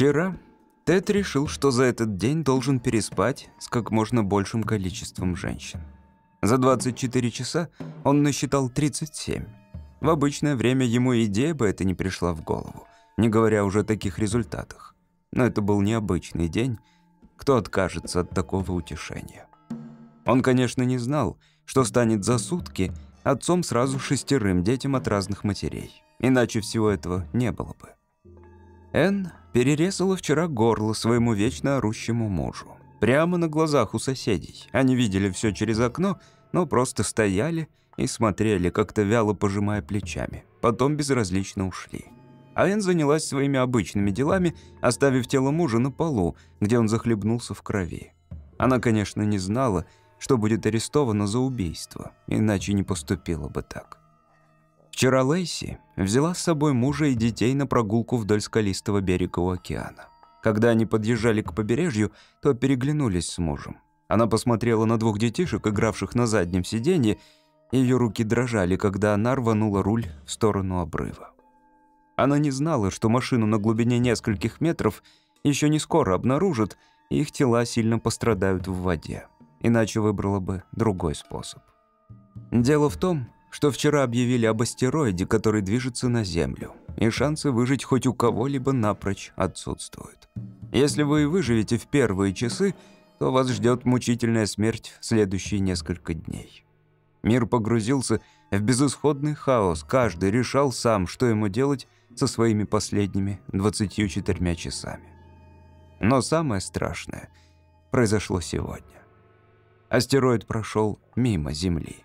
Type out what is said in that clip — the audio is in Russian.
Вчера Тед решил, что за этот день должен переспать с как можно большим количеством женщин. За 24 часа он насчитал 37. В обычное время ему идея бы это не пришла в голову, не говоря уже о таких результатах. Но это был необычный день. Кто откажется от такого утешения? Он, конечно, не знал, что станет за сутки отцом сразу шестерым детям от разных матерей. Иначе всего этого не было бы. Энн перерезала вчера горло своему вечно орущему мужу. Прямо на глазах у соседей. Они видели все через окно, но просто стояли и смотрели, как-то вяло пожимая плечами. Потом безразлично ушли. А Энн занялась своими обычными делами, оставив тело мужа на полу, где он захлебнулся в крови. Она, конечно, не знала, что будет арестована за убийство, иначе не поступила бы так. Вчера Лейси взяла с собой мужа и детей на прогулку вдоль скалистого берега у океана. Когда они подъезжали к побережью, то переглянулись с мужем. Она посмотрела на двух детишек, игравших на заднем сиденье, и ее руки дрожали, когда она рванула руль в сторону обрыва. Она не знала, что машину на глубине нескольких метров еще не скоро обнаружат, и их тела сильно пострадают в воде. Иначе выбрала бы другой способ. Дело в том, что вчера объявили об астероиде, который движется на Землю, и шансы выжить хоть у кого-либо напрочь отсутствуют. Если вы выживете в первые часы, то вас ждет мучительная смерть в следующие несколько дней. Мир погрузился в безысходный хаос, каждый решал сам, что ему делать со своими последними 24 часами. Но самое страшное произошло сегодня. Астероид прошел мимо Земли.